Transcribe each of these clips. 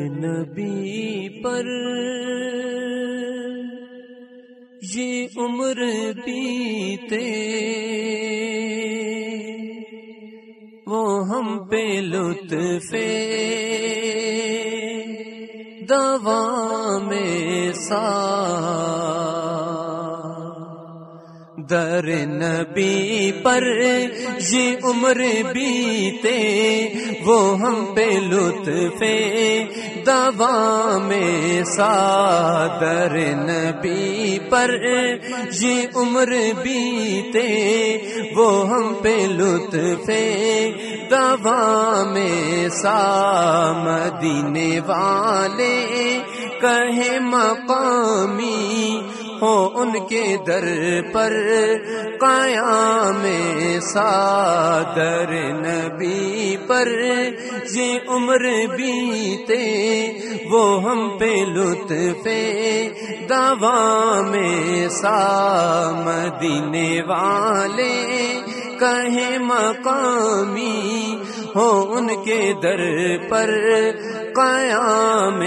نبی پر۔ یہ عمر بیتے۔ وہ ہم پہ لطف دوا میں سا۔ در نبی پر یہ عمر بیتے، وہ ہم پہ لطف دوا میں سادر نبی پر یہ عمر بیتے، وہ ہم پہ لطف دوا میں سا مدینے والے، کہے مقامی ہو ان کے در پر قیام سادر نبی پر یہ عمر بیتے وہ ہم پہ لطف دوا میں سا مدینے والے کہیں مقامی ان کے در پر قیام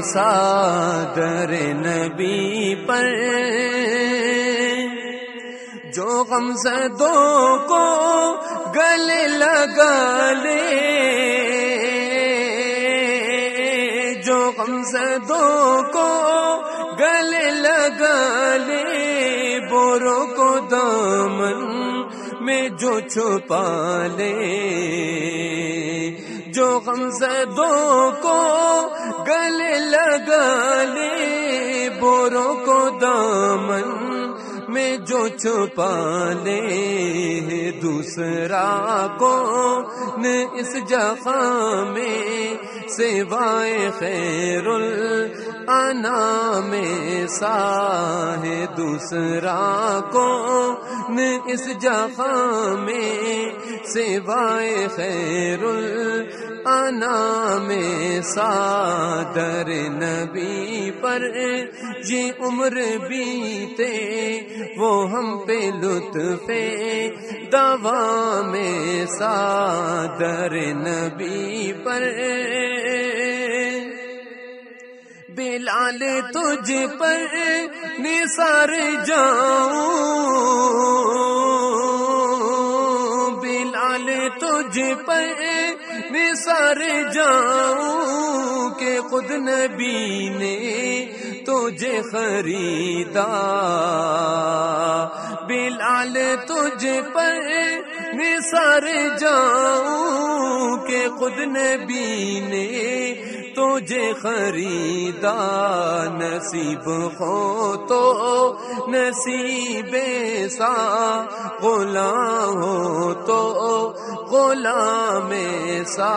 سادر نبی پر۔ جو غم زدوں کو گلے لگا لے۔ جو غم زدوں کو گلے لگا لے۔ بوروں کو میں جو چھپا لے جو غم زدوں کو گلے لگا لے، بوروں کو دامن میں جو چھپا لے دوسرا کو اس جگہ میں سوائے خیر انا میں سا ہے دوسرا کو اس جگہ میں سوائے خیر انا میں سادر نبی پر یہ عمر بیتے وہ ہم پہ لطف دوا میں سادر نبی پر بلال تجھ پر نثار جاؤں۔ بلال تجھ پر نثار جاؤں کہ خود نبی نے تجھے خریدا۔ بلال تجھ پر نثار جاؤں کہ خود نبی نے تجھے خریدا نصیب ہو تو نصیب سا غلام ہو تو غلام سا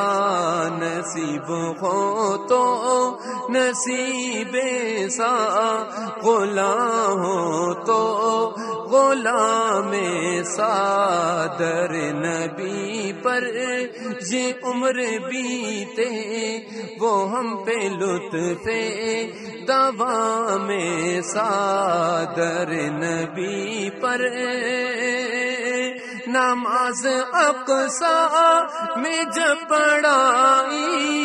نصیب ہو تو نصیب سا غلام ہو تو غلام سادر نبی پر یہ عمر بیتے، وہ ہم پہ لطف دوا میں سادر نبی پر۔ نماز اقسا میں جب پڑھائی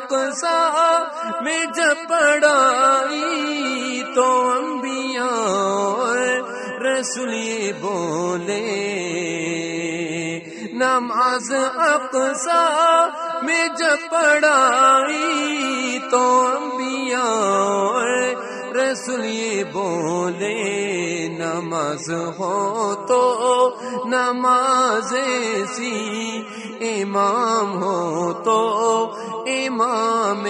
اقسا میں جب پڑھائی تو انبیاء اور رسول یہ بولے، نماز اقسا میں جب پڑھائی تو انبیاء اور رسول یہ بولے، نماز ہو تو نماز سی امام ہو تو امام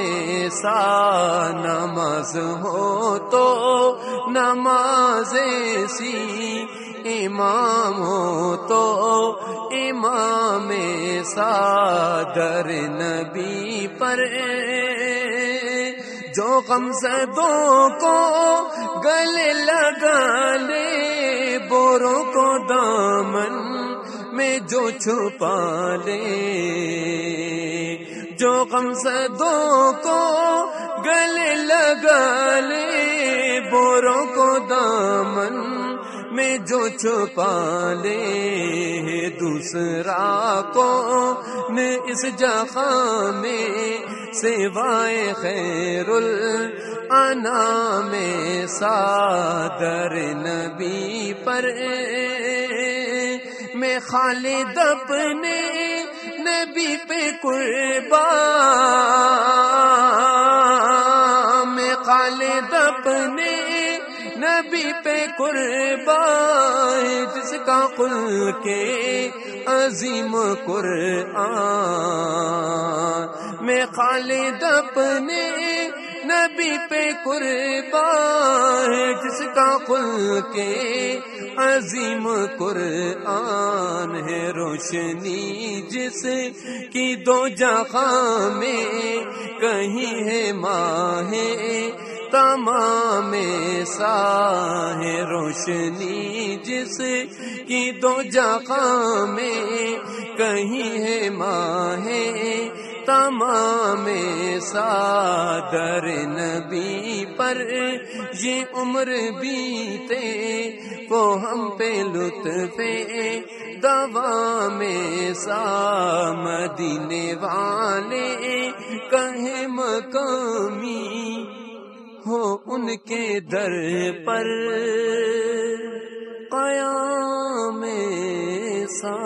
سا نماز ہو تو نماز سی امام ہو تو امام سادر نبی پر جو غم زدوں کو گلے لگا لے بوروں کو دامن میں جو چھپا لے، جو غم زدوں کو گلے لگا لے، بوروں کو دامن میں جو چھپا لے، دوسرا کو اس جگہ میں سوائے خیر انا میں سادر نبی پر؟ خالد اپنے نبی پہ قربان میں خالد اپنے نبی پہ قربان جس کا قل کے عظیم قرآن میں خالد اپنے نبی پہ قربان جس کا قل کے عظیم قرآن ہے، روشنی جس کی دو جگہ میں کہیں ہے، ماہ تمام ساہ روشنی جس کی دو جگہ میں کہیں ہے، ماہ تمام سادر نبی پر یہ عمر بیتے وہ ہم پہ لطف دوا میں سا مدینے والے کہیں مقامی ہو ان کے در پر قیام سا